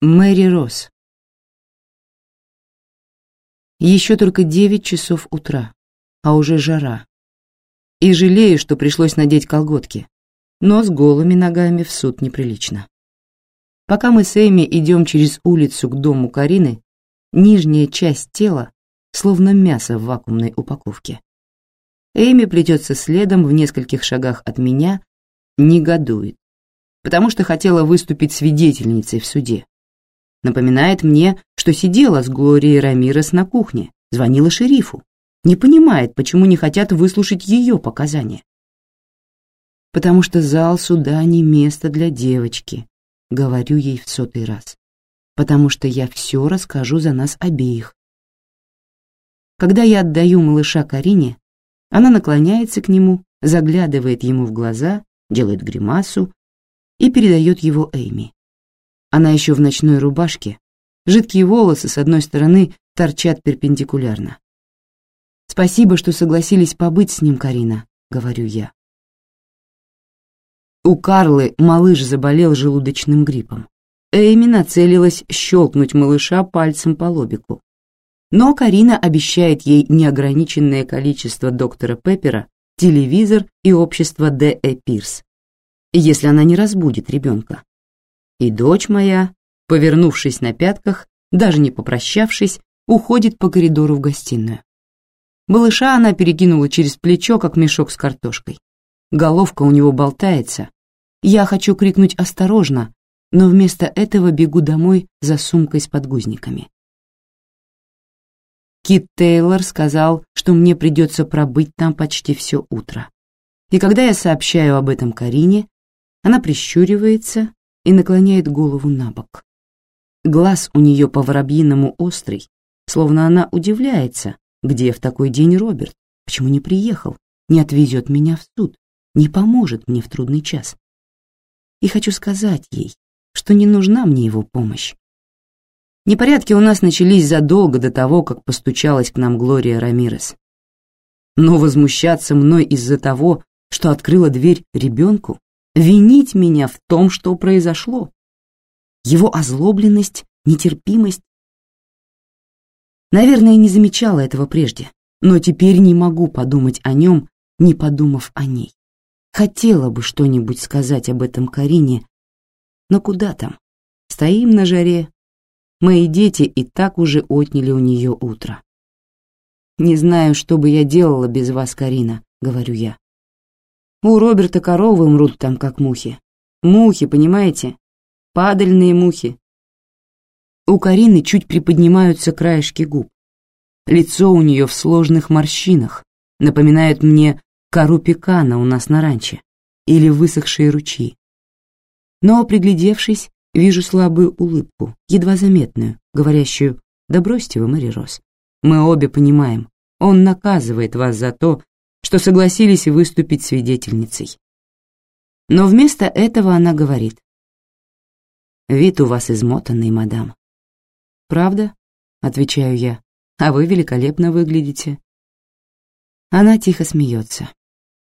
Мэри Росс. Еще только девять часов утра, а уже жара. И жалею, что пришлось надеть колготки, но с голыми ногами в суд неприлично. Пока мы с Эми идем через улицу к дому Карины, нижняя часть тела словно мясо в вакуумной упаковке. Эми плетется следом в нескольких шагах от меня, негодует, потому что хотела выступить свидетельницей в суде Напоминает мне, что сидела с Глорией Рамирес на кухне, звонила шерифу. Не понимает, почему не хотят выслушать ее показания. Потому что зал суда не место для девочки, говорю ей в сотый раз. Потому что я все расскажу за нас обеих. Когда я отдаю малыша Карине, она наклоняется к нему, заглядывает ему в глаза, делает гримасу и передает его Эйми. Она еще в ночной рубашке, жидкие волосы с одной стороны торчат перпендикулярно. «Спасибо, что согласились побыть с ним, Карина», — говорю я. У Карлы малыш заболел желудочным гриппом. Эйми нацелилась щелкнуть малыша пальцем по лобику. Но Карина обещает ей неограниченное количество доктора Пеппера, телевизор и общество Д.Э. Пирс, если она не разбудит ребенка. И дочь моя, повернувшись на пятках, даже не попрощавшись, уходит по коридору в гостиную. Малыша она перекинула через плечо, как мешок с картошкой. Головка у него болтается. Я хочу крикнуть «осторожно», но вместо этого бегу домой за сумкой с подгузниками. Кит Тейлор сказал, что мне придется пробыть там почти все утро. И когда я сообщаю об этом Карине, она прищуривается и наклоняет голову на бок. Глаз у нее по-воробьиному острый, словно она удивляется, где в такой день Роберт, почему не приехал, не отвезет меня в суд, не поможет мне в трудный час. И хочу сказать ей, что не нужна мне его помощь. Непорядки у нас начались задолго до того, как постучалась к нам Глория Рамирес. Но возмущаться мной из-за того, что открыла дверь ребенку, винить меня в том, что произошло. Его озлобленность, нетерпимость. Наверное, не замечала этого прежде, но теперь не могу подумать о нем, не подумав о ней. Хотела бы что-нибудь сказать об этом Карине, но куда там? Стоим на жаре. Мои дети и так уже отняли у нее утро. «Не знаю, что бы я делала без вас, Карина», — говорю я. У Роберта коровы мрут там, как мухи. Мухи, понимаете? Падальные мухи. У Карины чуть приподнимаются краешки губ. Лицо у нее в сложных морщинах, напоминает мне кору пекана у нас на ранче или высохшие ручьи. Но, приглядевшись, вижу слабую улыбку, едва заметную, говорящую «Да бросьте вы, Мэри Рос. Мы обе понимаем, он наказывает вас за то, что согласились выступить свидетельницей. Но вместо этого она говорит. «Вид у вас измотанный, мадам». «Правда?» — отвечаю я. «А вы великолепно выглядите». Она тихо смеется.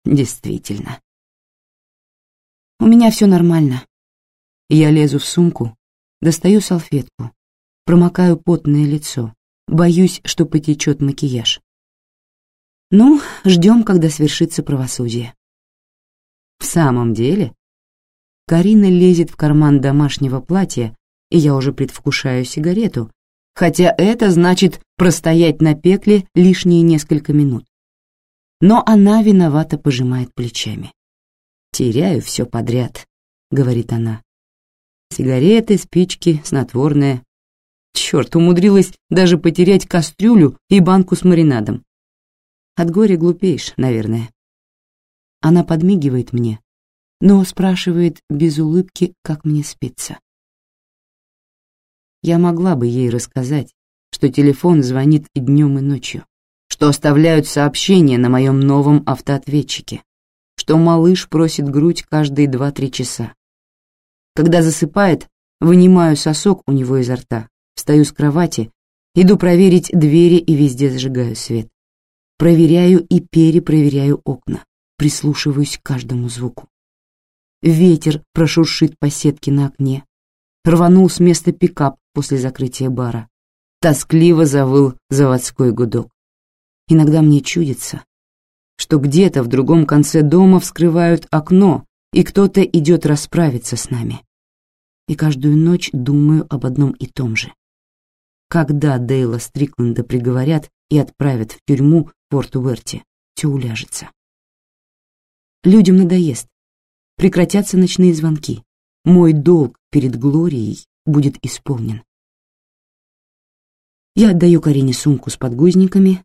«Действительно». «У меня все нормально». Я лезу в сумку, достаю салфетку, промокаю потное лицо, боюсь, что потечет макияж. Ну, ждем, когда свершится правосудие. В самом деле, Карина лезет в карман домашнего платья, и я уже предвкушаю сигарету, хотя это значит простоять на пекле лишние несколько минут. Но она виновато пожимает плечами. «Теряю все подряд», — говорит она. Сигареты, спички, снотворное. Черт, умудрилась даже потерять кастрюлю и банку с маринадом. От горя глупеешь, наверное. Она подмигивает мне, но спрашивает без улыбки, как мне спится. Я могла бы ей рассказать, что телефон звонит и днем, и ночью, что оставляют сообщения на моем новом автоответчике, что малыш просит грудь каждые два-три часа. Когда засыпает, вынимаю сосок у него изо рта, встаю с кровати, иду проверить двери и везде зажигаю свет. Проверяю и перепроверяю окна, прислушиваюсь к каждому звуку. Ветер прошуршит по сетке на окне. рванул с места пикап после закрытия бара. Тоскливо завыл заводской гудок. Иногда мне чудится, что где-то в другом конце дома вскрывают окно, и кто-то идет расправиться с нами. И каждую ночь думаю об одном и том же. Когда Дейла Стрикленда приговорят и отправят в тюрьму в Порт-Уэрте, все уляжется. Людям надоест. Прекратятся ночные звонки. Мой долг перед Глорией будет исполнен. Я отдаю Карине сумку с подгузниками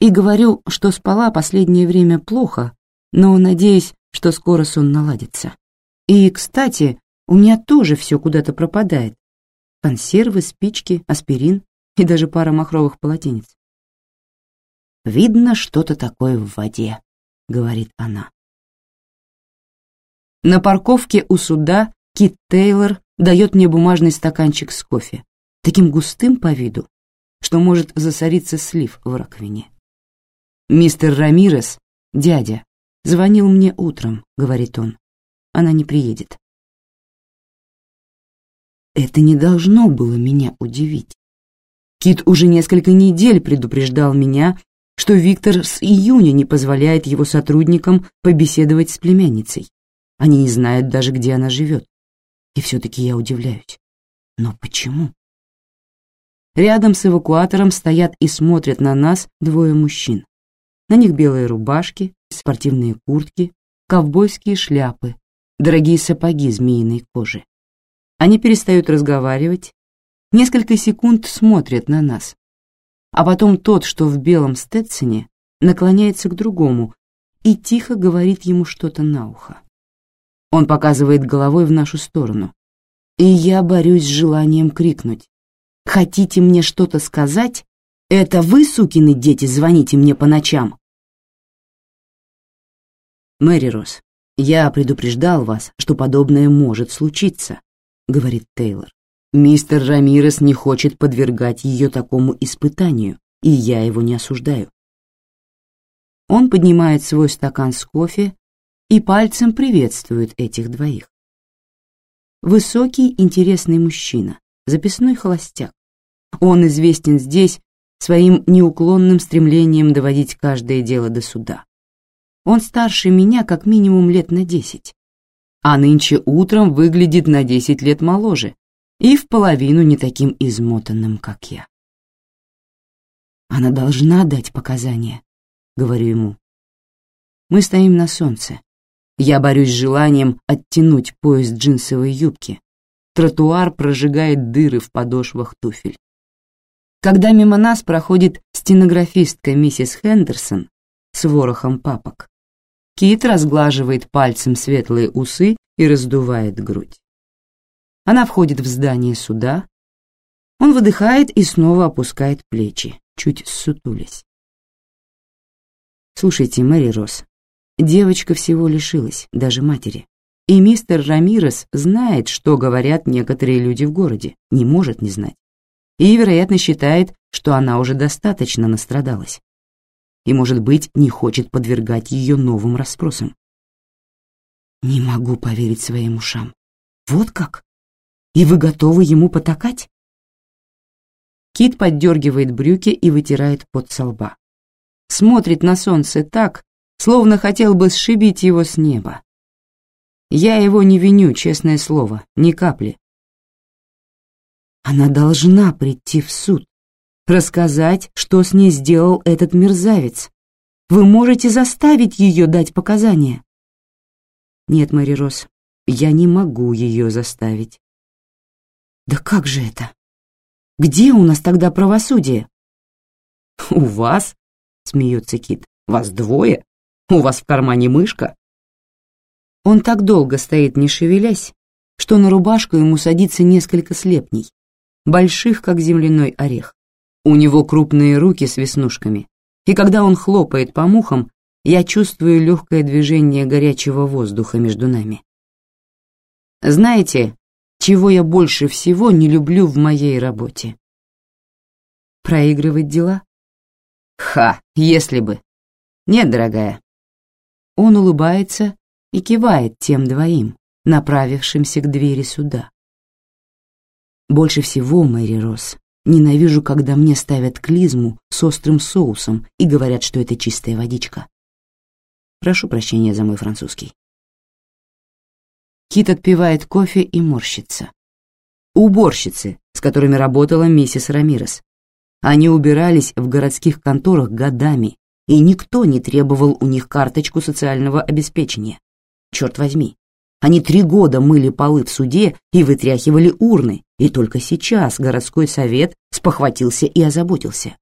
и говорю, что спала последнее время плохо, но надеюсь, что скоро сон наладится. И, кстати, у меня тоже все куда-то пропадает. Консервы, спички, аспирин и даже пара махровых полотенец. «Видно что-то такое в воде», — говорит она. На парковке у суда Кит Тейлор дает мне бумажный стаканчик с кофе, таким густым по виду, что может засориться слив в раковине. «Мистер Рамирес, дядя, звонил мне утром», — говорит он. «Она не приедет». Это не должно было меня удивить. Кит уже несколько недель предупреждал меня, что Виктор с июня не позволяет его сотрудникам побеседовать с племянницей. Они не знают даже, где она живет. И все-таки я удивляюсь. Но почему? Рядом с эвакуатором стоят и смотрят на нас двое мужчин. На них белые рубашки, спортивные куртки, ковбойские шляпы, дорогие сапоги змеиной кожи. Они перестают разговаривать, несколько секунд смотрят на нас. А потом тот, что в белом стетсоне, наклоняется к другому и тихо говорит ему что-то на ухо. Он показывает головой в нашу сторону. И я борюсь с желанием крикнуть. «Хотите мне что-то сказать? Это вы, сукины дети, звоните мне по ночам?» «Мэри Рос, я предупреждал вас, что подобное может случиться», — говорит Тейлор. «Мистер Рамирес не хочет подвергать ее такому испытанию, и я его не осуждаю». Он поднимает свой стакан с кофе и пальцем приветствует этих двоих. Высокий, интересный мужчина, записной холостяк. Он известен здесь своим неуклонным стремлением доводить каждое дело до суда. Он старше меня как минимум лет на десять, а нынче утром выглядит на десять лет моложе и в половину не таким измотанным, как я. Она должна дать показания, говорю ему. Мы стоим на солнце, я борюсь с желанием оттянуть пояс джинсовой юбки. Тротуар прожигает дыры в подошвах туфель. Когда мимо нас проходит стенографистка миссис Хендерсон с ворохом папок, Кит разглаживает пальцем светлые усы и раздувает грудь. Она входит в здание суда. Он выдыхает и снова опускает плечи, чуть ссутулясь. «Слушайте, Мэри Росс, Девочка всего лишилась, даже матери. И мистер Рамирес знает, что говорят некоторые люди в городе, не может не знать. И, вероятно, считает, что она уже достаточно настрадалась. И, может быть, не хочет подвергать ее новым расспросам. Не могу поверить своим ушам. Вот как? И вы готовы ему потакать? Кит поддергивает брюки и вытирает пот со лба. Смотрит на солнце так, словно хотел бы сшибить его с неба. Я его не виню, честное слово, ни капли. Она должна прийти в суд, рассказать, что с ней сделал этот мерзавец. Вы можете заставить ее дать показания. Нет, Мэри Рос, я не могу ее заставить. Да как же это? Где у нас тогда правосудие? У вас? Смеется Кит. Вас двое? У вас в кармане мышка?» Он так долго стоит, не шевелясь, что на рубашку ему садится несколько слепней, больших, как земляной орех. У него крупные руки с веснушками, и когда он хлопает по мухам, я чувствую легкое движение горячего воздуха между нами. Знаете, чего я больше всего не люблю в моей работе? Проигрывать дела? Ха, если бы. Нет, дорогая, он улыбается и кивает тем двоим, направившимся к двери суда. Больше всего, Мэри Росс, ненавижу, когда мне ставят клизму с острым соусом и говорят, что это чистая водичка. Прошу прощения за мой французский. Кит отпивает кофе и морщится. Уборщицы, с которыми работала миссис Рамирес. Они убирались в городских конторах годами, и никто не требовал у них карточку социального обеспечения. Черт возьми, они три года мыли полы в суде и вытряхивали урны, и только сейчас городской совет спохватился и озаботился.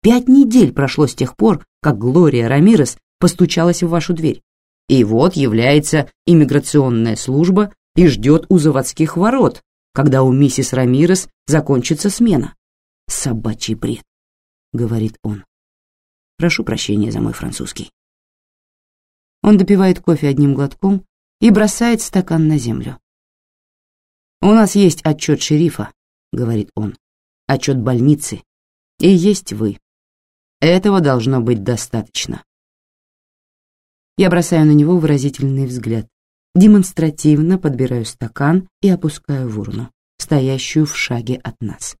Пять недель прошло с тех пор, как Глория Рамирес постучалась в вашу дверь. И вот является иммиграционная служба и ждет у заводских ворот, когда у миссис Рамирес закончится смена. «Собачий бред», — говорит он. Прошу прощения за мой французский. Он допивает кофе одним глотком и бросает стакан на землю. «У нас есть отчет шерифа», — говорит он, — «отчет больницы, и есть вы. Этого должно быть достаточно». Я бросаю на него выразительный взгляд, демонстративно подбираю стакан и опускаю в урну, стоящую в шаге от нас.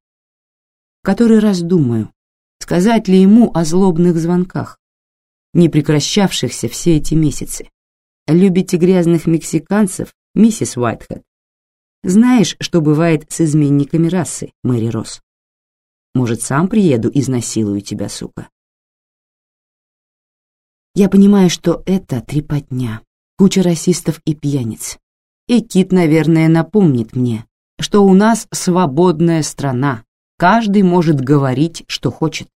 Который раз думаю, сказать ли ему о злобных звонках, не прекращавшихся все эти месяцы, Любите грязных мексиканцев, миссис Уайтхед? Знаешь, что бывает с изменниками расы, Мэри Росс? Может, сам приеду и изнасилую тебя, сука? Я понимаю, что это трепотня, куча расистов и пьяниц. И Кит, наверное, напомнит мне, что у нас свободная страна, каждый может говорить, что хочет.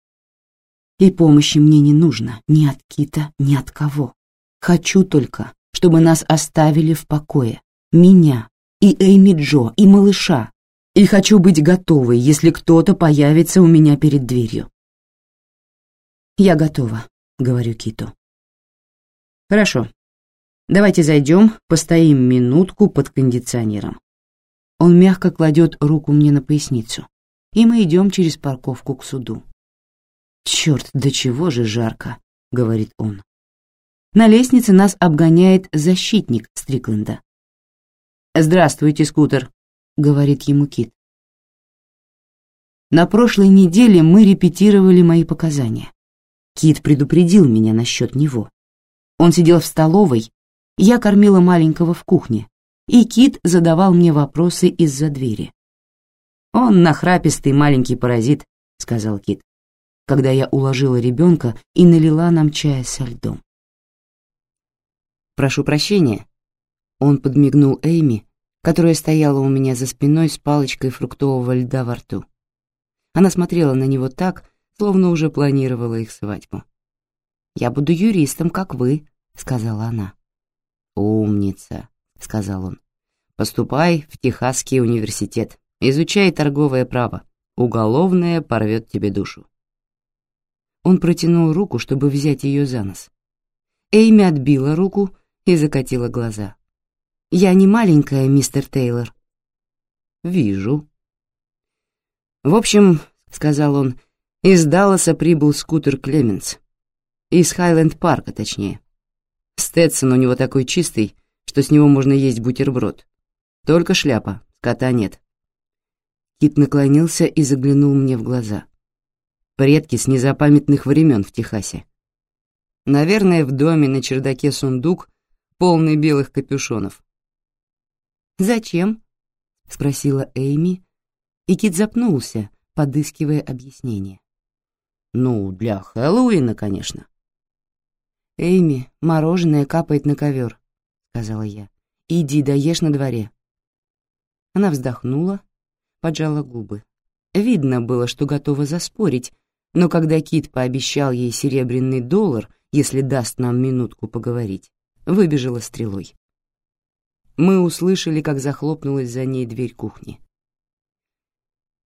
И помощи мне не нужно ни от Кита, ни от кого. Хочу только, чтобы нас оставили в покое, меня и Эйми Джо, и малыша, и хочу быть готовой, если кто-то появится у меня перед дверью. «Я готова», — говорю Киту. «Хорошо. Давайте зайдем, постоим минутку под кондиционером». Он мягко кладет руку мне на поясницу, и мы идем через парковку к суду. «Черт, до чего же жарко», — говорит он. На лестнице нас обгоняет защитник Стрикленда. «Здравствуйте, скутер», — говорит ему Кит. На прошлой неделе мы репетировали мои показания. Кит предупредил меня насчет него. Он сидел в столовой, я кормила маленького в кухне, и Кит задавал мне вопросы из-за двери. «Он нахрапистый маленький паразит», — сказал Кит, когда я уложила ребенка и налила нам чая со льдом. «Прошу прощения». Он подмигнул Эйми, которая стояла у меня за спиной с палочкой фруктового льда во рту. Она смотрела на него так, словно уже планировала их свадьбу. «Я буду юристом, как вы», — сказала она. «Умница», — сказал он. «Поступай в Техасский университет, изучай торговое право. Уголовное порвет тебе душу». Он протянул руку, чтобы взять ее за нос. Эйми отбила руку и закатила глаза. «Я не маленькая, мистер Тейлор». «Вижу». «В общем», — сказал он, — «из Далласа прибыл скутер Клеменс. Из Хайленд-парка, точнее. Сtetсон у него такой чистый, что с него можно есть бутерброд. Только шляпа, кота нет». Кит наклонился и заглянул мне в глаза. Предки с незапамятных времен в Техасе. Наверное, в доме на чердаке сундук, полный белых капюшонов. «Зачем?» — спросила Эйми, и Кит запнулся, подыскивая объяснение. «Ну, для Хэллоуина, конечно». «Эйми, мороженое капает на ковер», — сказала я. «Иди, доешь на дворе». Она вздохнула, поджала губы. Видно было, что готова заспорить, но когда Кит пообещал ей серебряный доллар, если даст нам минутку поговорить, выбежала стрелой. Мы услышали, как захлопнулась за ней дверь кухни.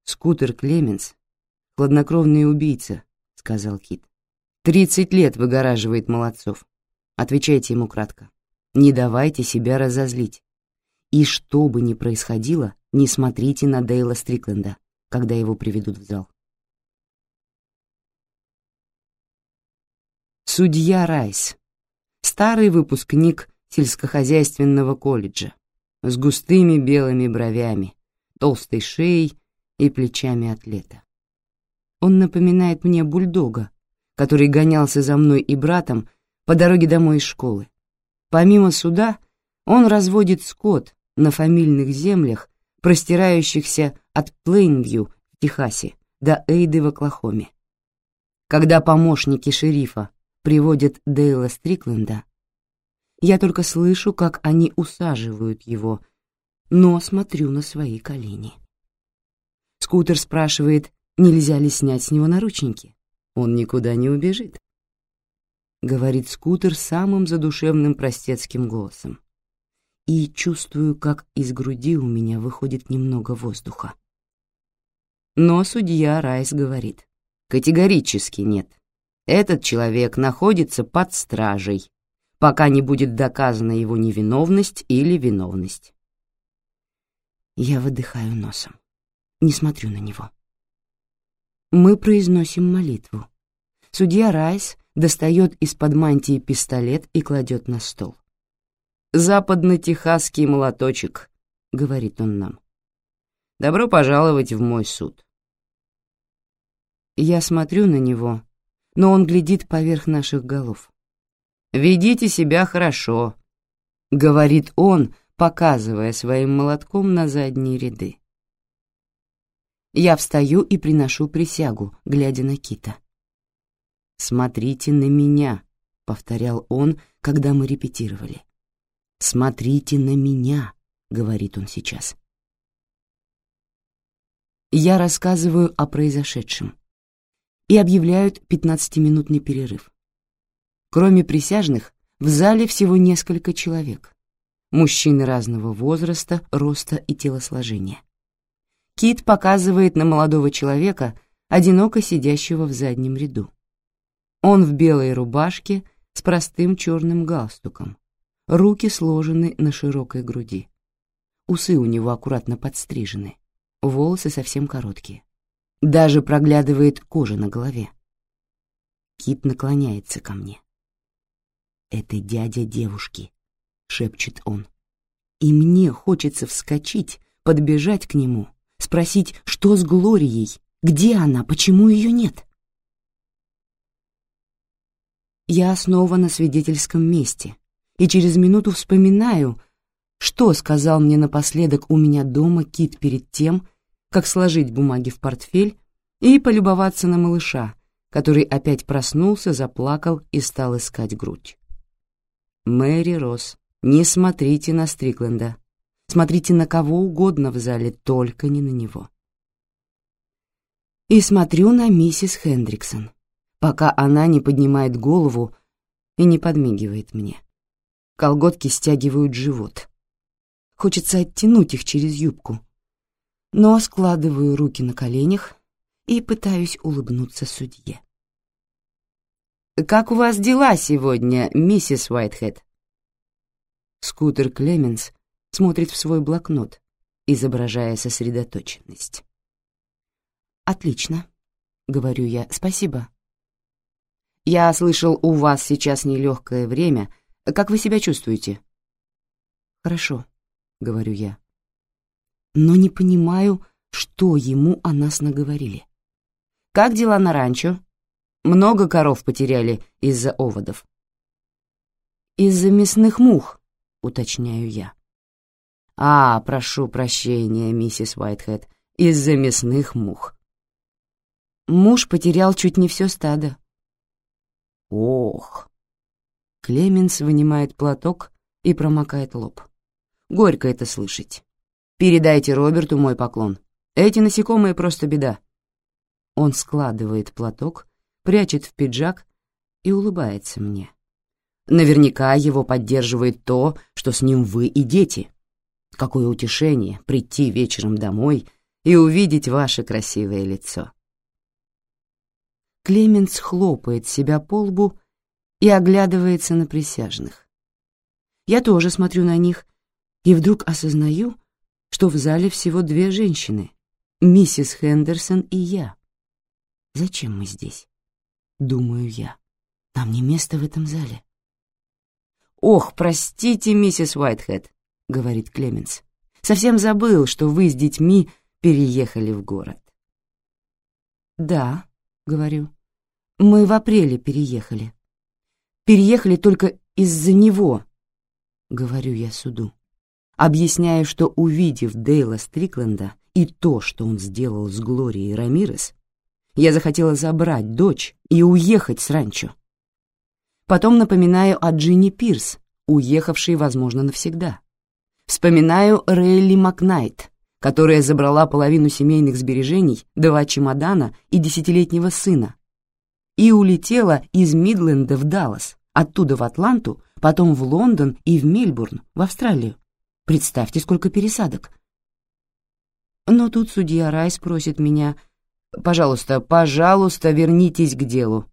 «Скутер Клеменс — хладнокровный убийца», — сказал Кит. «Тридцать лет выгораживает молодцов. Отвечайте ему кратко. Не давайте себя разозлить. И что бы ни происходило, не смотрите на Дейла Стрикленда, когда его приведут в зал. Судья Райс старый выпускник сельскохозяйственного колледжа с густыми белыми бровями, толстой шеей и плечами атлета. Он напоминает мне бульдога, который гонялся за мной и братом по дороге домой из школы. Помимо суда, он разводит скот на фамильных землях, простирающихся от Плейнвью в Техасе до Эйды в Оклахоме. Когда помощники шерифа приводят Дейла Стрикленда, я только слышу, как они усаживают его, но смотрю на свои колени. Скутер спрашивает, нельзя ли снять с него наручники. Он никуда не убежит. Говорит скутер самым задушевным простецким голосом. И чувствую, как из груди у меня выходит немного воздуха. Но судья Райс говорит, категорически нет. Этот человек находится под стражей, пока не будет доказана его невиновность или виновность. Я выдыхаю носом, не смотрю на него. Мы произносим молитву. Судья Райс достает из-под мантии пистолет и кладет на стол. «Западно-техасский молоточек», — говорит он нам. «Добро пожаловать в мой суд». Я смотрю на него, но он глядит поверх наших голов. «Ведите себя хорошо», — говорит он, показывая своим молотком на задние ряды. Я встаю и приношу присягу, глядя на Кита. «Смотрите на меня», — повторял он, когда мы репетировали. «Смотрите на меня», — говорит он сейчас. Я рассказываю о произошедшем и объявляют пятнадцатиминутный перерыв. Кроме присяжных, в зале всего несколько человек. Мужчины разного возраста, роста и телосложения. Кит показывает на молодого человека, одиноко сидящего в заднем ряду. Он в белой рубашке с простым черным галстуком. Руки сложены на широкой груди. Усы у него аккуратно подстрижены, волосы совсем короткие. Даже проглядывает кожа на голове. Кит наклоняется ко мне. «Это дядя девушки», — шепчет он. И мне хочется вскочить, подбежать к нему, спросить, что с Глорией, где она, почему ее нет. Я снова на свидетельском месте, и через минуту вспоминаю, что сказал мне напоследок у меня дома Кит перед тем, как сложить бумаги в портфель и полюбоваться на малыша, который опять проснулся, заплакал и стал искать грудь. Мэри Росс, не смотрите на Стрикленда. Смотрите на кого угодно в зале, только не на него. И смотрю на миссис Хендриксон, пока она не поднимает голову и не подмигивает мне. Колготки стягивают живот. Хочется оттянуть их через юбку, но складываю руки на коленях и пытаюсь улыбнуться судье. «Как у вас дела сегодня, миссис Уайтхед?» Скутер Клеменс смотрит в свой блокнот, изображая сосредоточенность. «Отлично», — говорю я, — «спасибо». «Я слышал, у вас сейчас нелегкое время. Как вы себя чувствуете?» «Хорошо», — говорю я. Но не понимаю, что ему о нас наговорили. «Как дела на ранчо?» Много коров потеряли из-за оводов. Из-за мясных мух, уточняю я. А, прошу прощения, миссис Уайтхед, из-за мясных мух. Муж потерял чуть не все стадо. Ох. Клеменс вынимает платок и промокает лоб. Горько это слышать. Передайте Роберту мой поклон. Эти насекомые просто беда. Он складывает платок прячет в пиджак и улыбается мне. Наверняка его поддерживает то, что с ним вы и дети. Какое утешение прийти вечером домой и увидеть ваше красивое лицо. Клеменс хлопает себя по лбу и оглядывается на присяжных. Я тоже смотрю на них и вдруг осознаю, что в зале всего две женщины — миссис Хендерсон и я. Зачем мы здесь? думаю я. Нам не место в этом зале. «Ох, простите, миссис Уайтхед», — говорит Клеменс. Совсем забыл, что вы с детьми переехали в город. «Да», — говорю, — «мы в апреле переехали. Переехали только из-за него», — говорю я суду. Объясняю, что, увидев Дейла Стрикленда и то, что он сделал с Глорией Рамирес, я захотела забрать дочь и уехать с ранчо. Потом напоминаю о Джинни Пирс, уехавшей, возможно, навсегда. Вспоминаю Рейли Макнайт, которая забрала половину семейных сбережений, два чемодана и десятилетнего сына, и улетела из Мидленда в Даллас, оттуда в Атланту, потом в Лондон и в Мельбурн, в Австралию. Представьте, сколько пересадок. Но тут судья Райс просит меня, «Пожалуйста, пожалуйста, вернитесь к делу».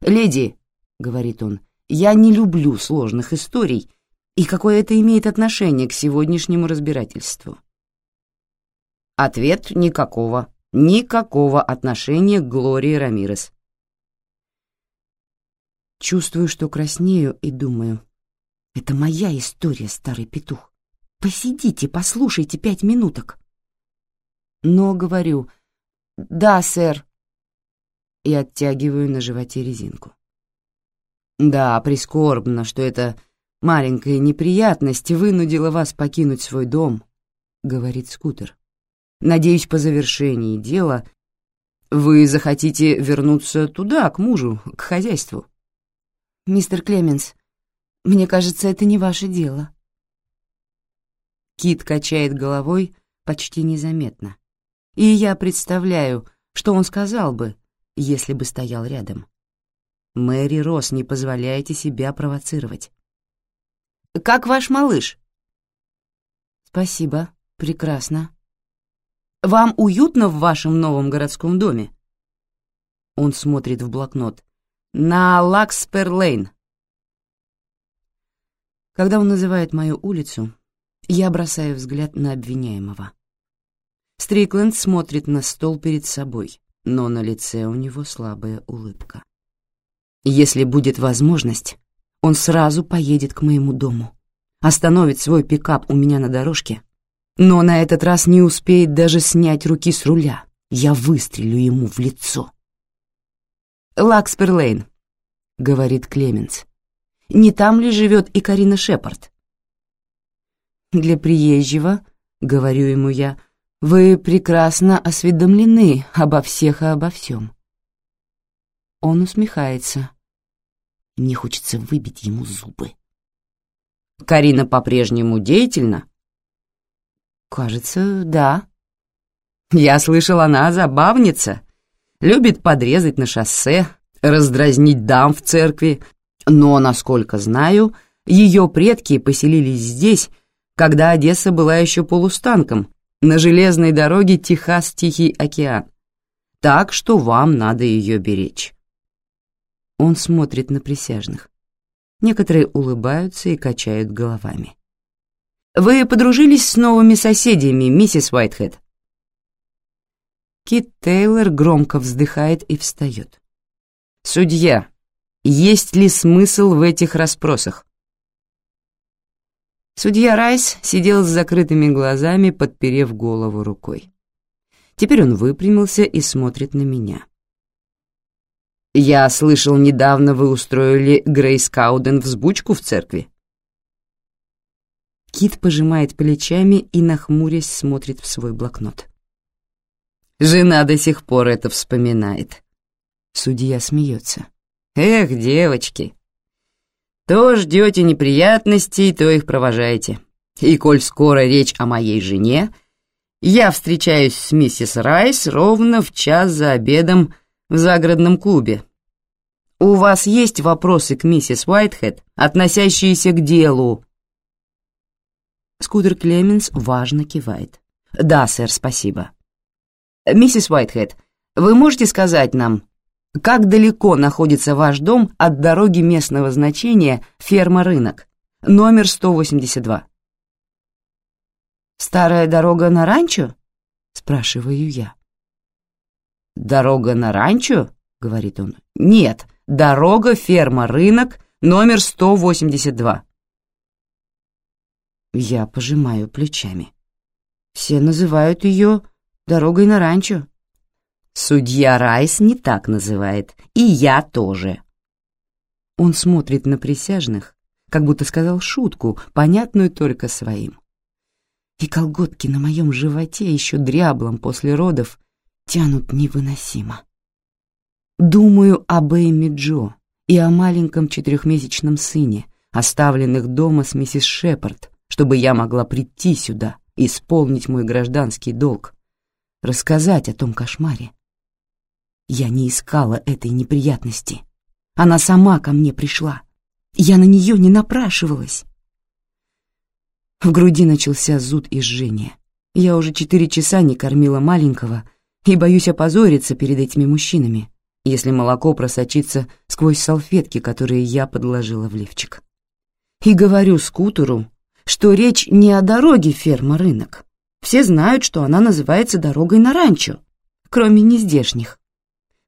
«Леди», — говорит он, — «я не люблю сложных историй, и какое это имеет отношение к сегодняшнему разбирательству?» Ответ — никакого. Никакого отношения к Глории Рамирес. Чувствую, что краснею и думаю. Это моя история, старый петух. Посидите, послушайте пять минуток. Но говорю, да, сэр, и оттягиваю на животе резинку. Да, прискорбно, что эта маленькая неприятность вынудила вас покинуть свой дом, говорит скутер. Надеюсь, по завершении дела вы захотите вернуться туда, к мужу, к хозяйству. Мистер Клеменс, мне кажется, это не ваше дело. Кит качает головой почти незаметно. И я представляю, что он сказал бы, если бы стоял рядом. Мэри Росс, не позволяйте себя провоцировать. «Как ваш малыш?» «Спасибо, прекрасно», вам уютно в вашем новом городском доме?» Он смотрит в блокнот. «На Лакспер-Лейн». Когда он называет мою улицу, я бросаю взгляд на обвиняемого. Стрикленд смотрит на стол перед собой, но на лице у него слабая улыбка. Если будет возможность, он сразу поедет к моему дому, остановит свой пикап у меня на дорожке но на этот раз не успеет даже снять руки с руля. Я выстрелю ему в лицо. «Лаксперлейн», — говорит Клеменс. «Не там ли живет и Карина Шепард?» «Для приезжего», — говорю ему я, — «вы прекрасно осведомлены обо всех и обо всем». Он усмехается. Мне хочется выбить ему зубы. «Карина по-прежнему деятельна?» «Кажется, да». «Я слышал, она забавница. Любит подрезать на шоссе, раздразнить дам в церкви. Но, насколько знаю, ее предки поселились здесь, когда Одесса была еще полустанком, на железной дороге Техас-Тихий океан. Так что вам надо ее беречь». Он смотрит на присяжных. Некоторые улыбаются и качают головами. Вы подружились с новыми соседями, миссис Уайтхед?» Кит Тейлор громко вздыхает и встает. «Судья, есть ли смысл в этих расспросах?» Судья Райс сидел с закрытыми глазами, подперев голову рукой. Теперь он выпрямился и смотрит на меня. «Я слышал, недавно вы устроили Грейс Кауден взбучку в церкви?» Кит пожимает плечами и, нахмурясь, смотрит в свой блокнот. Жена до сих пор это вспоминает. Судья смеется. Эх, девочки, то ждете неприятностей, то их провожаете. И коль скоро речь о моей жене, я встречаюсь с миссис Райс ровно в час за обедом в загородном клубе. У вас есть вопросы к миссис Уайтхед, относящиеся к делу, Скудер Клеменс важно кивает. «Да, сэр, спасибо». «Миссис Уайтхед, вы можете сказать нам, как далеко находится ваш дом от дороги местного значения «Ферма-рынок», номер 182?» «Старая дорога на ранчо?» — спрашиваю я. «Дорога на ранчо?» — говорит он. «Нет, дорога «Ферма-рынок», номер 182». Я пожимаю плечами. Все называют ее дорогой на ранчо. Судья Райс не так называет, и я тоже. Он смотрит на присяжных, как будто сказал шутку, понятную только своим. И колготки на моем животе, еще дряблом после родов, тянут невыносимо. Думаю об Эйми Джо и о маленьком четырехмесячном сыне, оставленных дома с миссис Шепард, чтобы я могла прийти сюда, исполнить мой гражданский долг, рассказать о том кошмаре. Я не искала этой неприятности. Она сама ко мне пришла. Я на нее не напрашивалась. В груди начался зуд и жжение. Я уже четыре часа не кормила маленького и боюсь опозориться перед этими мужчинами, если молоко просочится сквозь салфетки, которые я подложила в лифчик. И говорю скутеру, что речь не о дороге ферма-рынок. Все знают, что она называется дорогой на ранчо, кроме нездешних.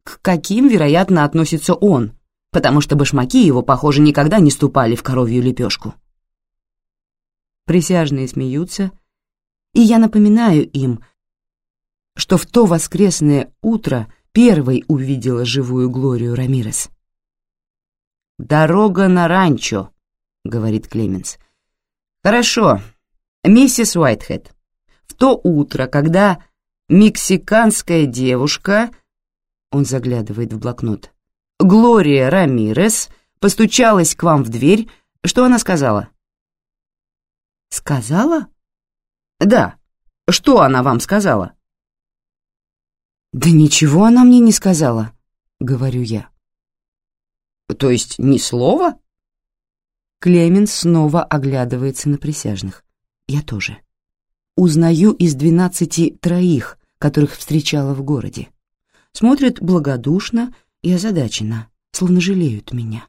К каким, вероятно, относится он, потому что башмаки его, похоже, никогда не ступали в коровью лепешку. Присяжные смеются, и я напоминаю им, что в то воскресное утро первой увидела живую Глорию Рамирес. «Дорога на ранчо», — говорит Клеменс. «Хорошо, миссис Уайтхед, в то утро, когда мексиканская девушка...» Он заглядывает в блокнот. «Глория Рамирес постучалась к вам в дверь. Что она сказала?» «Сказала?» «Да. Что она вам сказала?» «Да ничего она мне не сказала», — говорю я. «То есть ни слова?» Клеменс снова оглядывается на присяжных. Я тоже. Узнаю из двенадцати троих, которых встречала в городе. Смотрят благодушно и озадаченно, словно жалеют меня.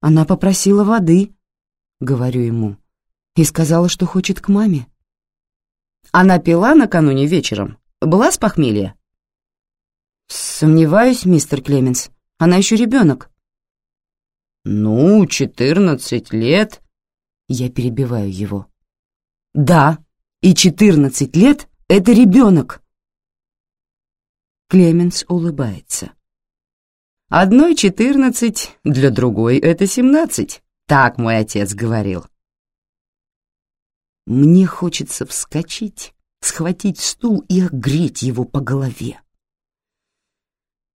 «Она попросила воды», — говорю ему, и сказала, что хочет к маме. «Она пила накануне вечером?» Была с похмелья?» «Сомневаюсь, мистер Клеменс. Она еще ребенок». «Ну, четырнадцать лет». Я перебиваю его. «Да, и четырнадцать лет — это ребенок». Клеменс улыбается. «Одной четырнадцать, для другой это семнадцать. Так мой отец говорил». Мне хочется вскочить схватить стул и огреть его по голове.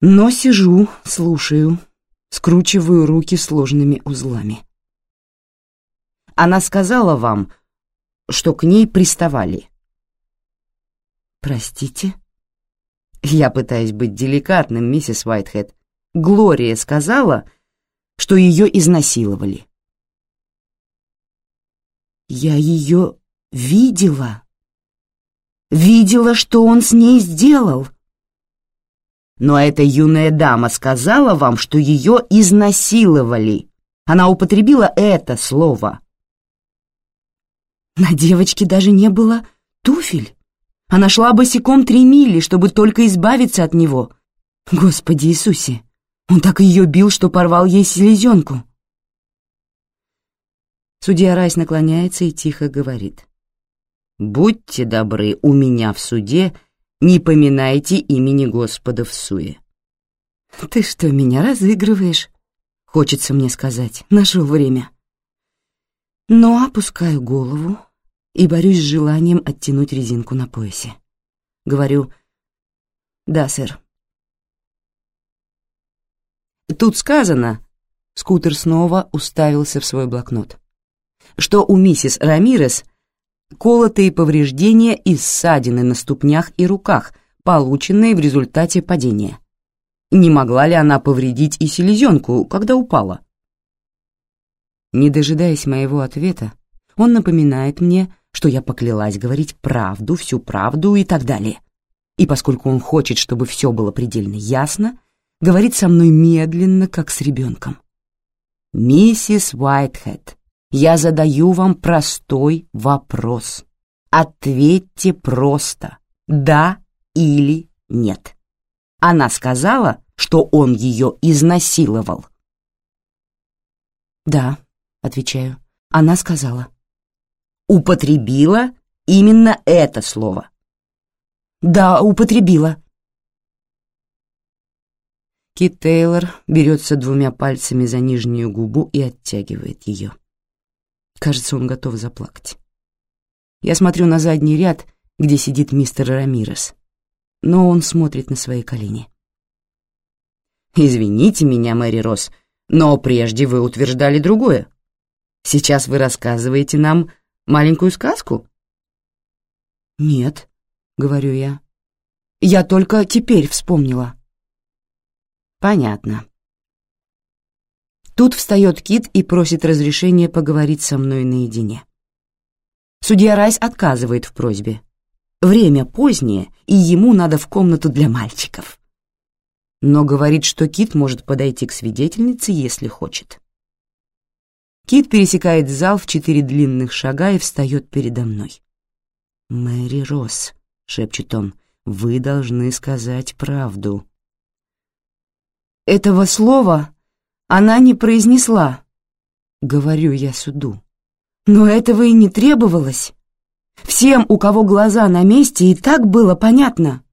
Но сижу, слушаю, скручиваю руки сложными узлами. Она сказала вам, что к ней приставали. Простите? Я пытаюсь быть деликатным, миссис Уайтхед. Глория сказала, что ее изнасиловали. Я ее видела видела, что он с ней сделал. Но эта юная дама сказала вам, что ее изнасиловали. Она употребила это слово. На девочке даже не было туфель. Она шла босиком три мили, чтобы только избавиться от него. Господи Иисусе, он так ее бил, что порвал ей селезенку. Судья Райс наклоняется и тихо говорит. Будьте добры, у меня в суде не поминайте имени Господа в суе. Ты что, меня разыгрываешь? Хочется мне сказать, нашел время. Но опускаю голову и борюсь с желанием оттянуть резинку на поясе. Говорю, да, сэр. Тут сказано, скутер снова уставился в свой блокнот, что у миссис Рамирес колотые повреждения и ссадины на ступнях и руках, полученные в результате падения. Не могла ли она повредить и селезенку, когда упала? Не дожидаясь моего ответа, он напоминает мне, что я поклялась говорить правду, всю правду и так далее. И поскольку он хочет, чтобы все было предельно ясно, говорит со мной медленно, как с ребенком. «Миссис Уайтхед, я задаю вам простой вопрос. Ответьте просто «да» или «нет». Она сказала, что он ее изнасиловал. «Да», — отвечаю, — «она сказала». «Употребила именно это слово. Да, употребила. Кит Тейлор берется двумя пальцами за нижнюю губу и оттягивает ее. Кажется, он готов заплакать. Я смотрю на задний ряд, где сидит мистер Рамирес, но он смотрит на свои колени. «Извините меня, Мэри Росс, но прежде вы утверждали другое. Сейчас вы рассказываете нам маленькую сказку?» «Нет», — говорю я. «Я только теперь вспомнила». «Понятно». Тут встает Кит и просит разрешения поговорить со мной наедине. Судья Райс отказывает в просьбе. Время позднее, и ему надо в комнату для мальчиков. Но говорит, что Кит может подойти к свидетельнице, если хочет. Кит пересекает зал в четыре длинных шага и встает передо мной. «Мэри Росс», — шепчет он, — «вы должны сказать правду». «Этого слова она не произнесла», — говорю я суду. Но этого и не требовалось. Всем, у кого глаза на месте, и так было понятно.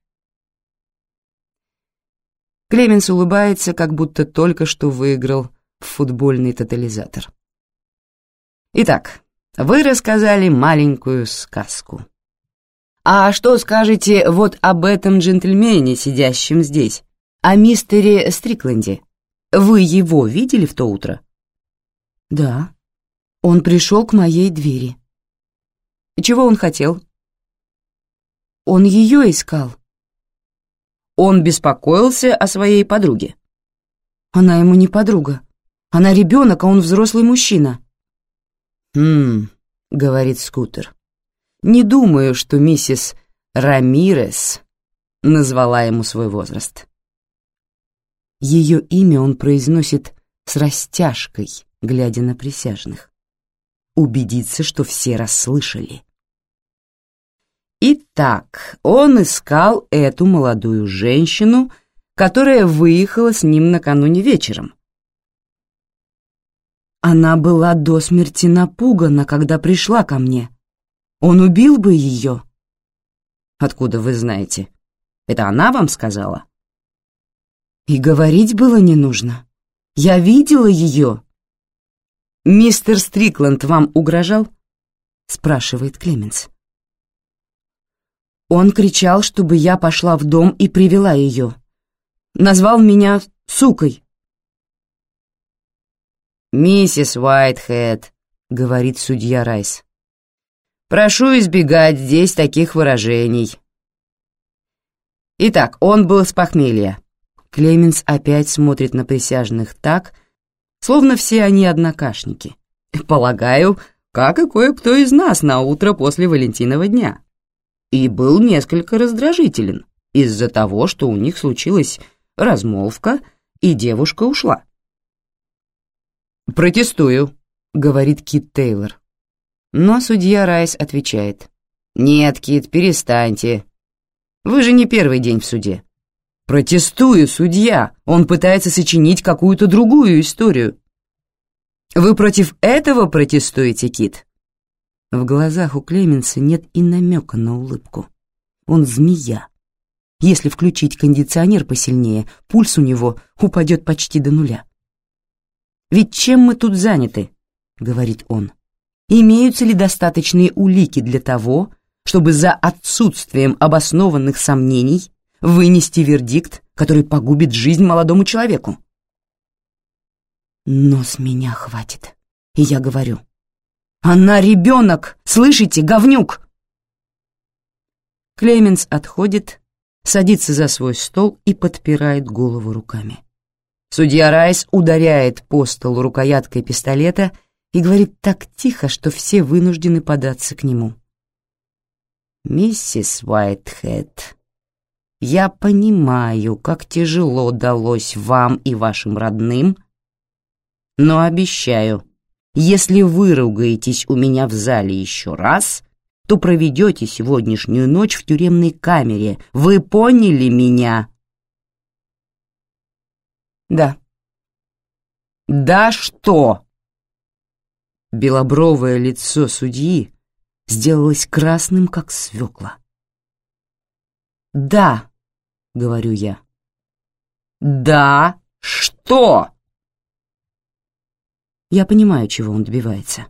Клеменс улыбается, как будто только что выиграл в футбольный тотализатор. Итак, вы рассказали маленькую сказку. А что скажете вот об этом джентльмене, сидящем здесь, о мистере Стрикленде? Вы его видели в то утро? Да. Он пришел к моей двери. Чего он хотел? Он ее искал. Он беспокоился о своей подруге. Она ему не подруга. Она ребенок, а он взрослый мужчина. «Хм», — говорит скутер. «Не думаю, что миссис Рамирес назвала ему свой возраст». Ее имя он произносит с растяжкой, глядя на присяжных убедиться, что все расслышали. Итак, он искал эту молодую женщину, которая выехала с ним накануне вечером. Она была до смерти напугана, когда пришла ко мне. Он убил бы ее. Откуда вы знаете? Это она вам сказала? И говорить было не нужно. Я видела ее. «Мистер Стрикленд вам угрожал?» — спрашивает Клеменс. Он кричал, чтобы я пошла в дом и привела ее. Назвал меня сукой. «Миссис Уайтхед», — говорит судья Райс, — «прошу избегать здесь таких выражений». Итак, он был с похмелья. Клеменс опять смотрит на присяжных так, словно все они однокашники. Полагаю, как и кое-кто из нас на утро после Валентинова дня. И был несколько раздражителен из-за того, что у них случилась размолвка, и девушка ушла. «Протестую», — говорит Кит Тейлор. Но судья Райс отвечает. «Нет, Кит, перестаньте. Вы же не первый день в суде. «Протестую, судья! Он пытается сочинить какую-то другую историю». «Вы против этого протестуете, Кит?» В глазах у Клеменса нет и намека на улыбку. Он змея. Если включить кондиционер посильнее, пульс у него упадет почти до нуля. «Ведь чем мы тут заняты?» — говорит он. «Имеются ли достаточные улики для того, чтобы за отсутствием обоснованных сомнений вынести вердикт, который погубит жизнь молодому человеку. Но с меня хватит. И я говорю. «Она ребенок! Слышите, говнюк!» Клеменс отходит, садится за свой стол и подпирает голову руками. Судья Райс ударяет по столу рукояткой пистолета и говорит так тихо, что все вынуждены податься к нему. «Миссис Уайтхед, я понимаю, как тяжело далось вам и вашим родным, но обещаю, если вы ругаетесь у меня в зале еще раз, то проведете сегодняшнюю ночь в тюремной камере. Вы поняли меня?» «Да». «Да что?» Белобровое лицо судьи сделалось красным, как свекла. «Да», — говорю я. «Да, что?» Я понимаю, чего он добивается.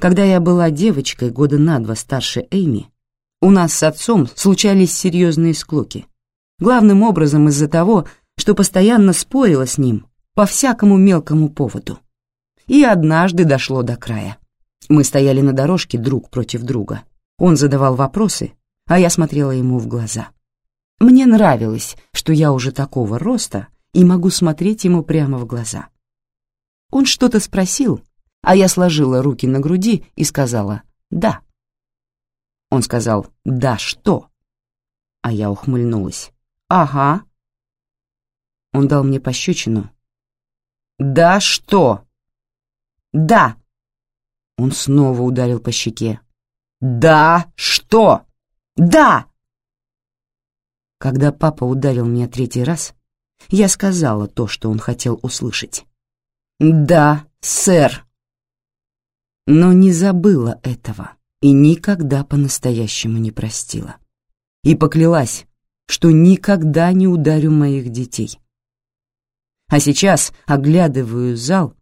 Когда я была девочкой, года на два старше Эйми, у нас с отцом случались серьезные склоки. Главным образом из-за того, что постоянно спорила с ним по всякому мелкому поводу. И однажды дошло до края. Мы стояли на дорожке друг против друга. Он задавал вопросы, а я смотрела ему в глаза. Мне нравилось, что я уже такого роста и могу смотреть ему прямо в глаза. Он что-то спросил, а я сложила руки на груди и сказала «да». Он сказал «да что?», а я ухмыльнулась «ага». Он дал мне пощечину. «Да что?» «Да!» Он снова ударил по щеке. «Да что?» «Да!» Когда папа ударил меня третий раз, я сказала то, что он хотел услышать. «Да, сэр!» Но не забыла этого и никогда по-настоящему не простила. И поклялась, что никогда не ударю моих детей. А сейчас оглядываю зал,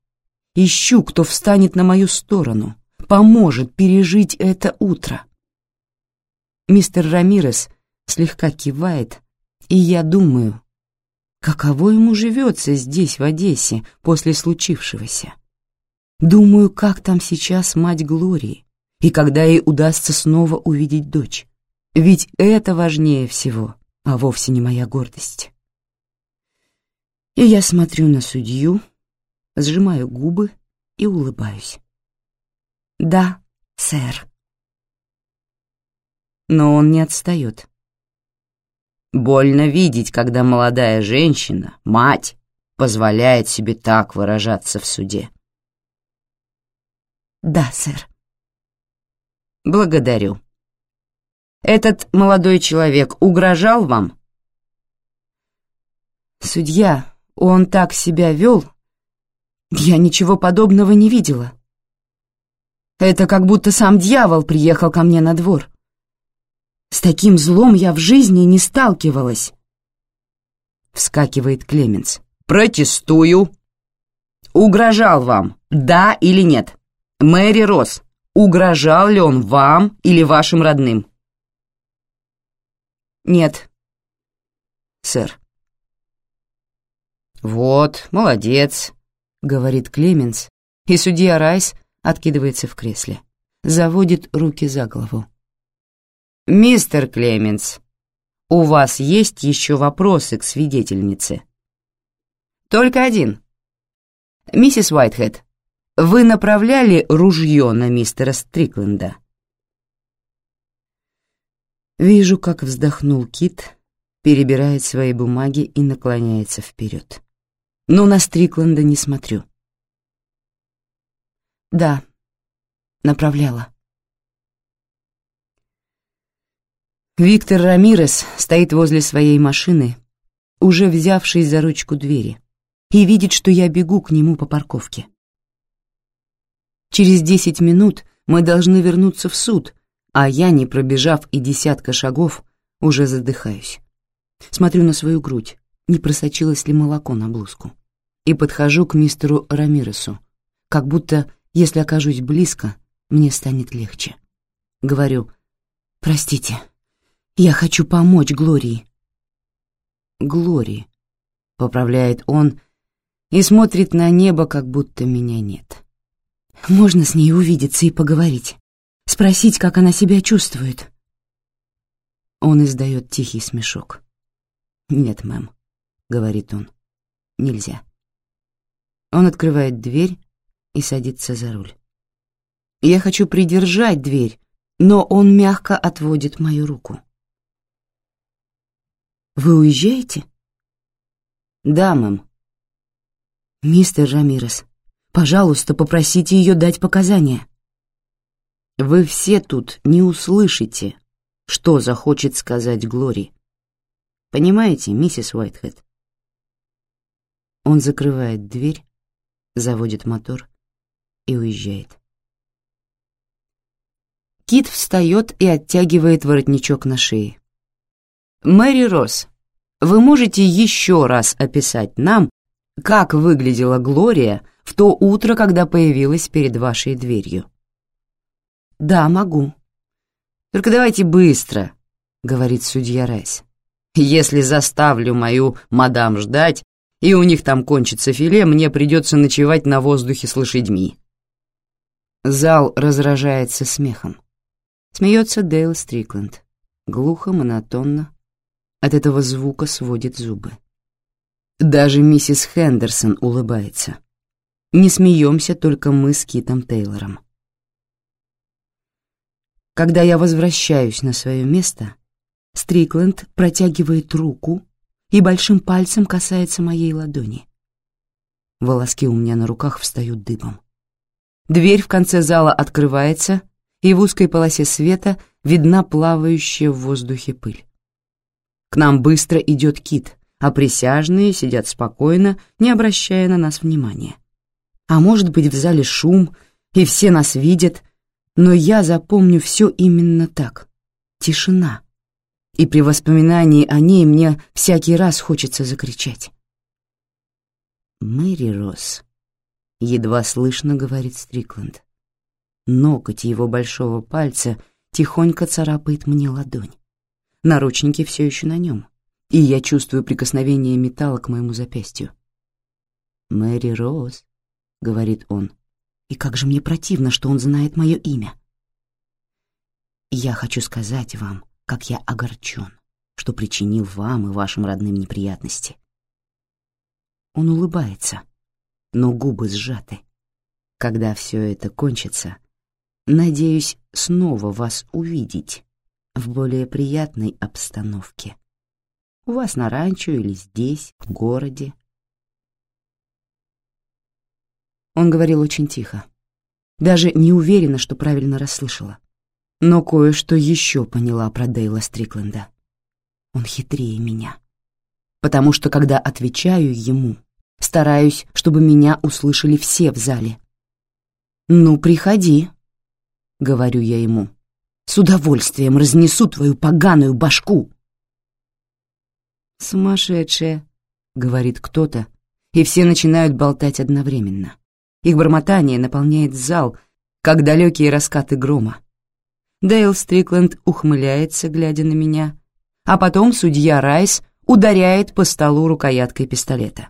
ищу, кто встанет на мою сторону, поможет пережить это утро. Мистер Рамирес слегка кивает, и я думаю, каково ему живется здесь, в Одессе, после случившегося. Думаю, как там сейчас мать Глории, и когда ей удастся снова увидеть дочь. Ведь это важнее всего, а вовсе не моя гордость. И я смотрю на судью, сжимаю губы и улыбаюсь. «Да, сэр». Но он не отстает. Больно видеть, когда молодая женщина, мать, позволяет себе так выражаться в суде. «Да, сэр». «Благодарю. Этот молодой человек угрожал вам?» «Судья, он так себя вел. Я ничего подобного не видела. Это как будто сам дьявол приехал ко мне на двор. С таким злом я в жизни не сталкивалась». Вскакивает Клеменс. «Протестую. Угрожал вам, да или нет?» Мэри Росс, угрожал ли он вам или вашим родным? Нет, сэр. Вот, молодец, говорит Клеменс, и судья Райс откидывается в кресле, заводит руки за голову. Мистер Клеменс, у вас есть еще вопросы к свидетельнице? Только один. Миссис Уайтхед, вы направляли ружье на мистера Стрикленда?» Вижу, как вздохнул Кит, перебирает свои бумаги и наклоняется вперед. Но на Стрикленда не смотрю. «Да, направляла». Виктор Рамирес стоит возле своей машины, уже взявшись за ручку двери, и видит, что я бегу к нему по парковке. Через десять минут мы должны вернуться в суд, а я, не пробежав и десятка шагов, уже задыхаюсь. Смотрю на свою грудь, не просочилось ли молоко на блузку, и подхожу к мистеру Рамиресу, как будто, если окажусь близко, мне станет легче. Говорю, «Простите, я хочу помочь Глории». «Глории», — поправляет он и смотрит на небо, как будто меня нет. Можно с ней увидеться и поговорить. Спросить, как она себя чувствует. Он издает тихий смешок. «Нет, мэм», — говорит он, — «нельзя». Он открывает дверь и садится за руль. Я хочу придержать дверь, но он мягко отводит мою руку. «Вы уезжаете?» «Да, мэм». «Мистер Рамирес, Пожалуйста, попросите ее дать показания. Вы все тут не услышите, что захочет сказать Глори. Понимаете, миссис Уайтхед? Он закрывает дверь, заводит мотор и уезжает. Кит встает и оттягивает воротничок на шее. «Мэри Росс, вы можете еще раз описать нам, как выглядела Глория в то утро, когда появилась перед вашей дверью?» «Да, могу». «Только давайте быстро», — говорит судья Райс. «Если заставлю мою мадам ждать, и у них там кончится филе, мне придется ночевать на воздухе с лошадьми». Зал разражается смехом. Смеется Дейл Стрикленд. Глухо, монотонно. От этого звука сводит зубы. Даже миссис Хендерсон улыбается. Не смеемся только мы с Китом Тейлором. Когда я возвращаюсь на свое место, Стрикленд протягивает руку и большим пальцем касается моей ладони. Волоски у меня на руках встают дыбом. Дверь в конце зала открывается, и в узкой полосе света видна плавающая в воздухе пыль. К нам быстро идет кит, а присяжные сидят спокойно, не обращая на нас внимания. А может быть, в зале шум, и все нас видят, но я запомню все именно так. Тишина и при воспоминании о ней мне всякий раз хочется закричать. «Мэри Росс», — едва слышно говорит Стрикленд. Ноготь его большого пальца тихонько царапает мне ладонь. Наручники все еще на нем, и я чувствую прикосновение металла к моему запястью. «Мэри Росс», — говорит он, — «и как же мне противно, что он знает мое имя». «Я хочу сказать вам, как я огорчен, что причинил вам и вашим родным неприятности. Он улыбается, но губы сжаты. Когда все это кончится, надеюсь снова вас увидеть в более приятной обстановке. У вас на ранчо или здесь, в городе. Он говорил очень тихо. Даже не уверена, что правильно расслышала. Но кое-что еще поняла про Дейла Стрикленда. Он хитрее меня. Потому что, когда отвечаю ему, стараюсь, чтобы меня услышали все в зале. «Ну, приходи», — говорю я ему. «С удовольствием разнесу твою поганую башку». «Сумасшедшая», — говорит кто-то, и все начинают болтать одновременно. Их бормотание наполняет зал, как далекие раскаты грома. Дейл Стрикленд ухмыляется, глядя на меня, а потом судья Райс ударяет по столу рукояткой пистолета.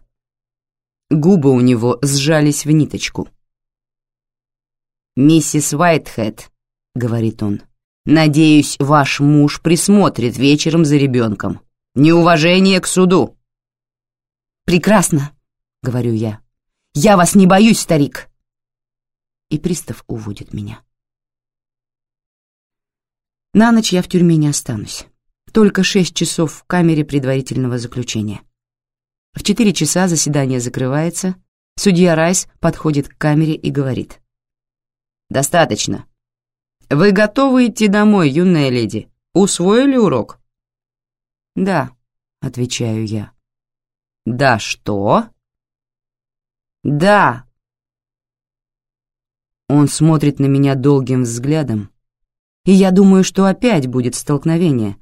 Губы у него сжались в ниточку. «Миссис Уайтхед», — говорит он, — «надеюсь, ваш муж присмотрит вечером за ребенком. Неуважение к суду». «Прекрасно», — говорю я. «Я вас не боюсь, старик». И пристав уводит меня. На ночь я в тюрьме не останусь. Только шесть часов в камере предварительного заключения. В четыре часа заседание закрывается, судья Райс подходит к камере и говорит. «Достаточно. Вы готовы идти домой, юная леди? Усвоили урок?» «Да», — отвечаю я. «Да что?» «Да». Он смотрит на меня долгим взглядом, и я думаю, что опять будет столкновение.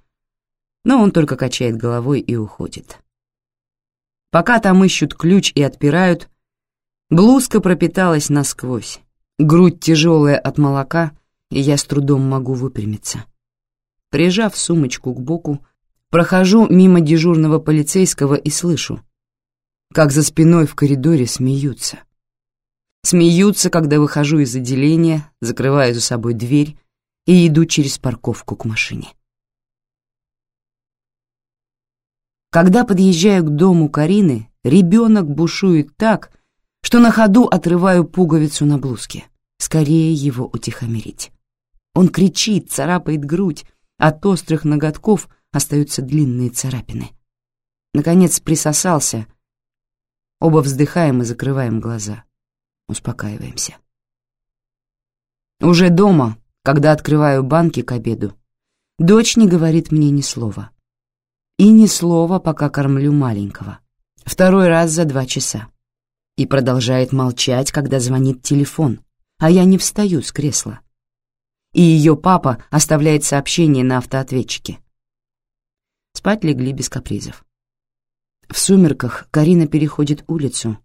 Но он только качает головой и уходит. Пока там ищут ключ и отпирают, блузка пропиталась насквозь, грудь тяжелая от молока, и я с трудом могу выпрямиться. Прижав сумочку к боку, прохожу мимо дежурного полицейского и слышу, как за спиной в коридоре смеются. Смеются, когда выхожу из отделения, закрываю за собой дверь и иду через парковку к машине. Когда подъезжаю к дому Карины, ребенок бушует так, что на ходу отрываю пуговицу на блузке. Скорее его утихомирить. Он кричит, царапает грудь, от острых ноготков остаются длинные царапины. Наконец присосался. Оба вздыхаем и закрываем глаза. Успокаиваемся. Уже дома когда открываю банки к обеду, дочь не говорит мне ни слова. И ни слова, пока кормлю маленького. Второй раз за два часа. И продолжает молчать, когда звонит телефон, а я не встаю с кресла. И ее папа оставляет сообщение на автоответчике. Спать легли без капризов. В сумерках Карина переходит улицу,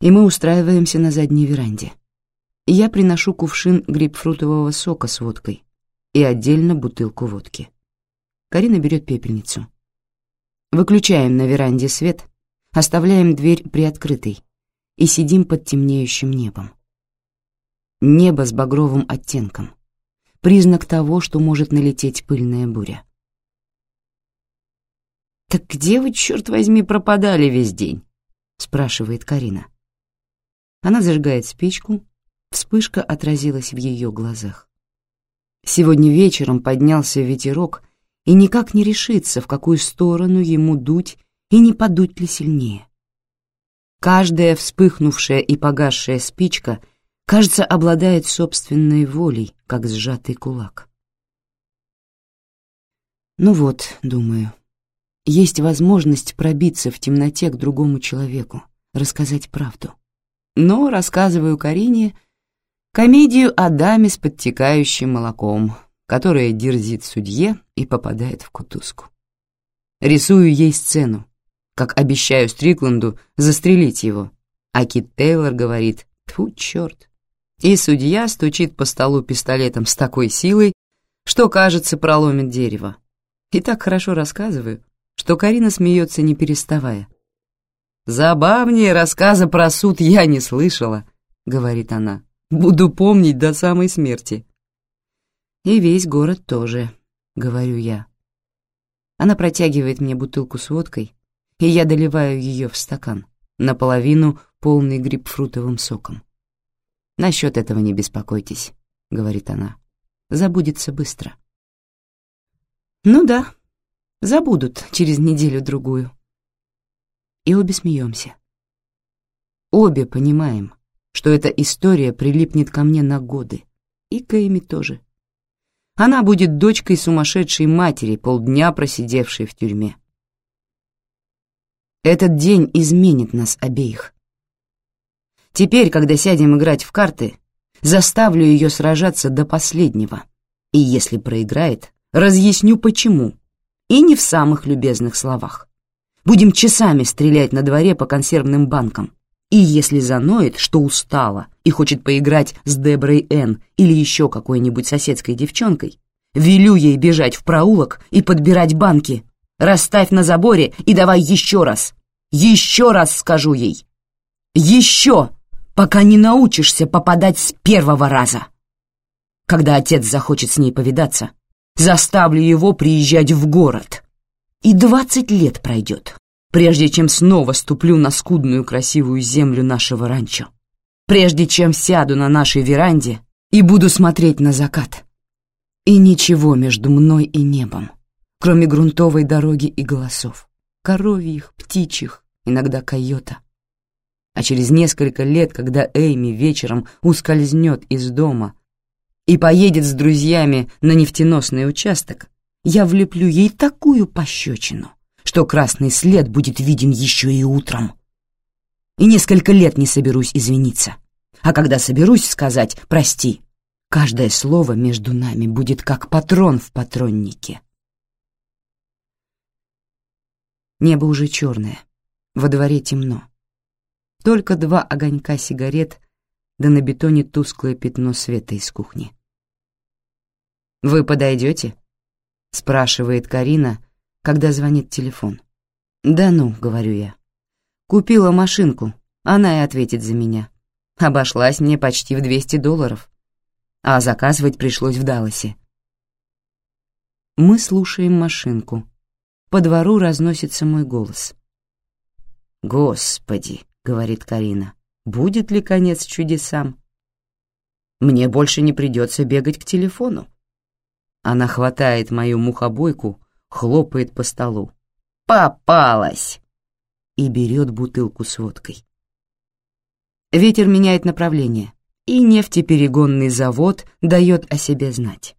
и мы устраиваемся на задней веранде. Я приношу кувшин грейпфрутового сока с водкой и отдельно бутылку водки. Карина берет пепельницу. Выключаем на веранде свет, оставляем дверь приоткрытой и сидим под темнеющим небом. Небо с багровым оттенком. Признак того, что может налететь пыльная буря. «Так где вы, черт возьми, пропадали весь день?» — спрашивает Карина. Она зажигает спичку, вспышка отразилась в ее глазах. Сегодня вечером поднялся ветерок и никак не решится, в какую сторону ему дуть и не подуть ли сильнее. Каждая вспыхнувшая и погасшая спичка, кажется, обладает собственной волей, как сжатый кулак. Ну вот, думаю, есть возможность пробиться в темноте к другому человеку, рассказать правду. Но рассказываю Карине комедию о даме с подтекающим молоком, которая дерзит судье и попадает в кутузку. Рисую ей сцену, как обещаю Стрикланду застрелить его, а Кит Тейлор говорит «Тьфу, черт!» И судья стучит по столу пистолетом с такой силой, что, кажется, проломит дерево. И так хорошо рассказываю, что Карина смеется не переставая. «Забавнее рассказа про суд я не слышала», — говорит она. «Буду помнить до самой смерти». «И весь город тоже», — говорю я. Она протягивает мне бутылку с водкой, и я доливаю ее в стакан, наполовину полный грейпфрутовым соком. «Насчет этого не беспокойтесь», — говорит она. «Забудется быстро». «Ну да», Забудут через неделю-другую. И обе смеемся. Обе понимаем, что эта история прилипнет ко мне на годы. И к Эми тоже. Она будет дочкой сумасшедшей матери, полдня просидевшей в тюрьме. Этот день изменит нас обеих. Теперь, когда сядем играть в карты, заставлю ее сражаться до последнего. И если проиграет, разъясню, почему и не в самых любезных словах. Будем часами стрелять на дворе по консервным банкам. И если заноет, что устала и хочет поиграть с Деброй Н или еще какой-нибудь соседской девчонкой, велю ей бежать в проулок и подбирать банки. Расставь на заборе и давай еще раз. Еще раз скажу ей. Еще, пока не научишься попадать с первого раза. Когда отец захочет с ней повидаться, заставлю его приезжать в город. И двадцать лет пройдет, прежде чем снова ступлю на скудную красивую землю нашего ранчо, прежде чем сяду на нашей веранде и буду смотреть на закат. И ничего между мной и небом, кроме грунтовой дороги и голосов, коровьих, птичьих, иногда койота. А через несколько лет, когда Эйми вечером ускользнет из дома и поедет с друзьями на нефтеносный участок, я влеплю ей такую пощечину, что красный след будет виден еще и утром. И несколько лет не соберусь извиниться. А когда соберусь сказать «прости», каждое слово между нами будет как патрон в патроннике. Небо уже черное, во дворе темно. Только два огонька сигарет, да на бетоне тусклое пятно света из кухни. «Вы подойдете?» — спрашивает Карина, когда звонит телефон. «Да ну», — говорю я. «Купила машинку, она и ответит за меня. Обошлась мне почти в 200 долларов. А заказывать пришлось в Далласе». Мы слушаем машинку. По двору разносится мой голос. «Господи», — говорит Карина, — «будет ли конец чудесам?» «Мне больше не придется бегать к телефону. Она хватает мою мухобойку, хлопает по столу. «Попалась!» И берет бутылку с водкой. Ветер меняет направление, и нефтеперегонный завод дает о себе знать.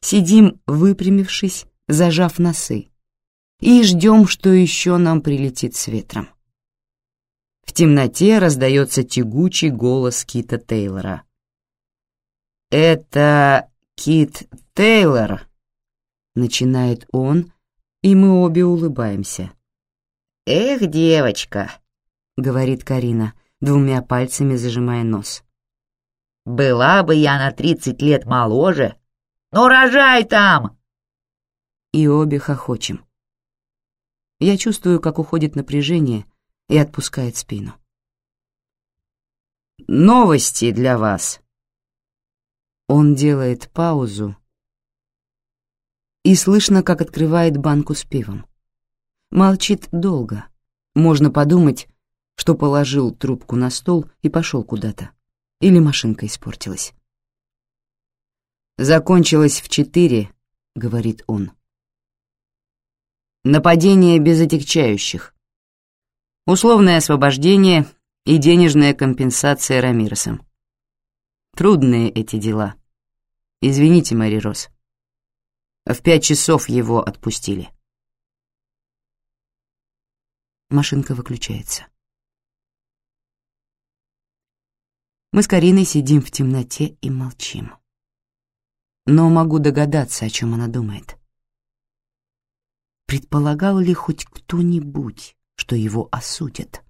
Сидим, выпрямившись, зажав носы, и ждем, что еще нам прилетит с ветром. В темноте раздается тягучий голос Кита Тейлора. «Это Кит Тейлор», — начинает он, и мы обе улыбаемся. «Эх, девочка», — говорит Карина, двумя пальцами зажимая нос. «Была бы я на тридцать лет моложе. Ну, рожай там!» И обе хохочем. Я чувствую, как уходит напряжение и отпускает спину. «Новости для вас!» Он делает паузу, и слышно, как открывает банку с пивом. Молчит долго. Можно подумать, что положил трубку на стол и пошел куда-то. Или машинка испортилась. «Закончилось в четыре», — говорит он. «Нападение без отягчающих. Условное освобождение и денежная компенсация Рамиросом. Трудные эти дела. Извините, Мэри Рос. В пять часов его отпустили. Машинка выключается. Мы с Кариной сидим в темноте и молчим. Но могу догадаться, о чем она думает. Предполагал ли хоть кто-нибудь, что его осудят?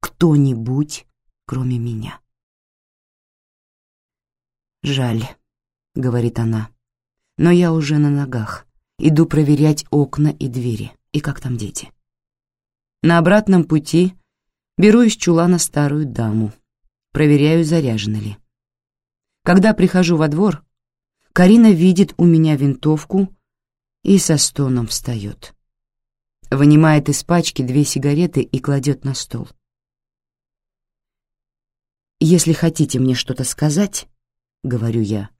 Кто-нибудь, кроме меня? «Жаль», — говорит она, — «но я уже на ногах. Иду проверять окна и двери, и как там дети». На обратном пути беру из чулана старую даму, проверяю, заряжена ли. Когда прихожу во двор, Карина видит у меня винтовку и со стоном встает. Вынимает из пачки две сигареты и кладет на стол. «Если хотите мне что-то сказать, — говорю я.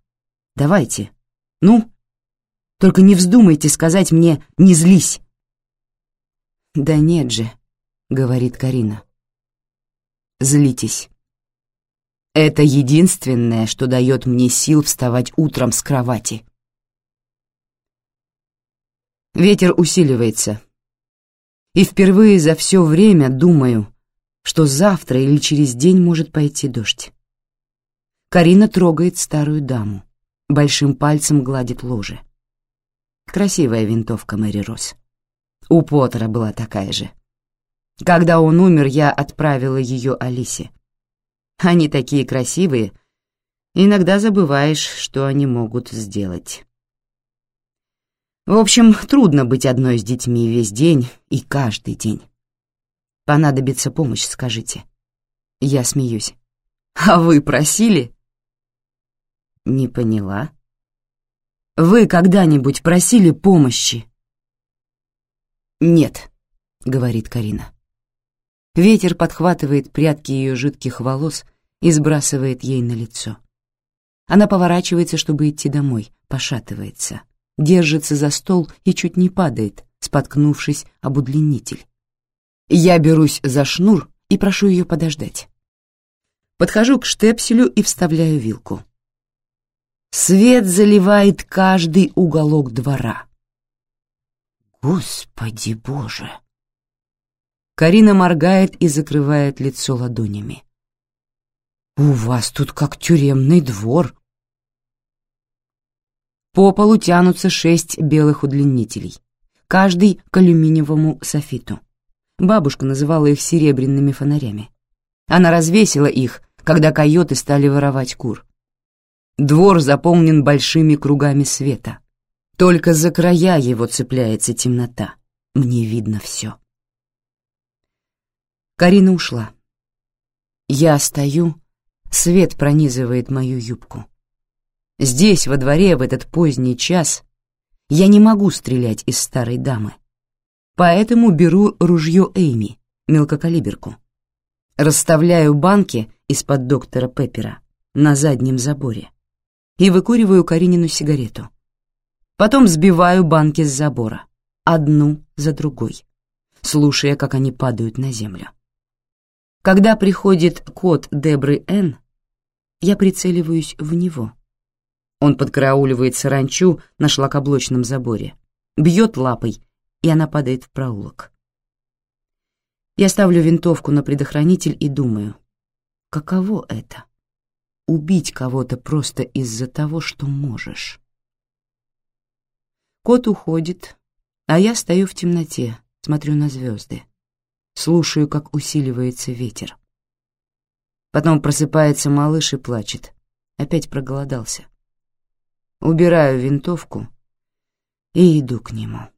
«Давайте. Ну? Только не вздумайте сказать мне «не злись». «Да нет же», — говорит Карина. «Злитесь. Это единственное, что дает мне сил вставать утром с кровати». Ветер усиливается. И впервые за все время думаю, что завтра или через день может пойти дождь. Карина трогает старую даму, большим пальцем гладит ложе. Красивая винтовка Мэри Росс. У Поттера была такая же. Когда он умер, я отправила ее Алисе. Они такие красивые, иногда забываешь, что они могут сделать. В общем, трудно быть одной с детьми весь день и каждый день. Понадобится помощь, скажите. Я смеюсь. А вы просили? Не поняла. Вы когда-нибудь просили помощи? Нет, говорит Карина. Ветер подхватывает прядки ее жидких волос и сбрасывает ей на лицо. Она поворачивается, чтобы идти домой, пошатывается, держится за стол и чуть не падает, споткнувшись об удлинитель. Я берусь за шнур и прошу ее подождать. Подхожу к штепселю и вставляю вилку. Свет заливает каждый уголок двора. Господи Боже! Карина моргает и закрывает лицо ладонями. «У вас тут как тюремный двор». По полу тянутся шесть белых удлинителей, каждый к алюминиевому софиту. Бабушка называла их серебряными фонарями. Она развесила их, когда койоты стали воровать кур. Двор заполнен большими кругами света. Только за края его цепляется темнота. Мне видно все. Карина ушла. Я стою, свет пронизывает мою юбку. Здесь, во дворе, в этот поздний час, я не могу стрелять из старой дамы. Поэтому беру ружье Эйми, мелкокалиберку. Расставляю банки из-под доктора Пеппера на заднем заборе и выкуриваю Каринину сигарету. Потом сбиваю банки с забора, одну за другой, слушая, как они падают на землю. Когда приходит кот Дебры Н, я прицеливаюсь в него. Он подкрауливает саранчу на шлакоблочном заборе, бьет лапой, и она падает в проулок. Я ставлю винтовку на предохранитель и думаю, каково это — убить кого-то просто из-за того, что можешь. Кот уходит, а я стою в темноте, смотрю на звезды, слушаю, как усиливается ветер. Потом просыпается малыш и плачет. Опять проголодался. Убираю винтовку и иду к нему.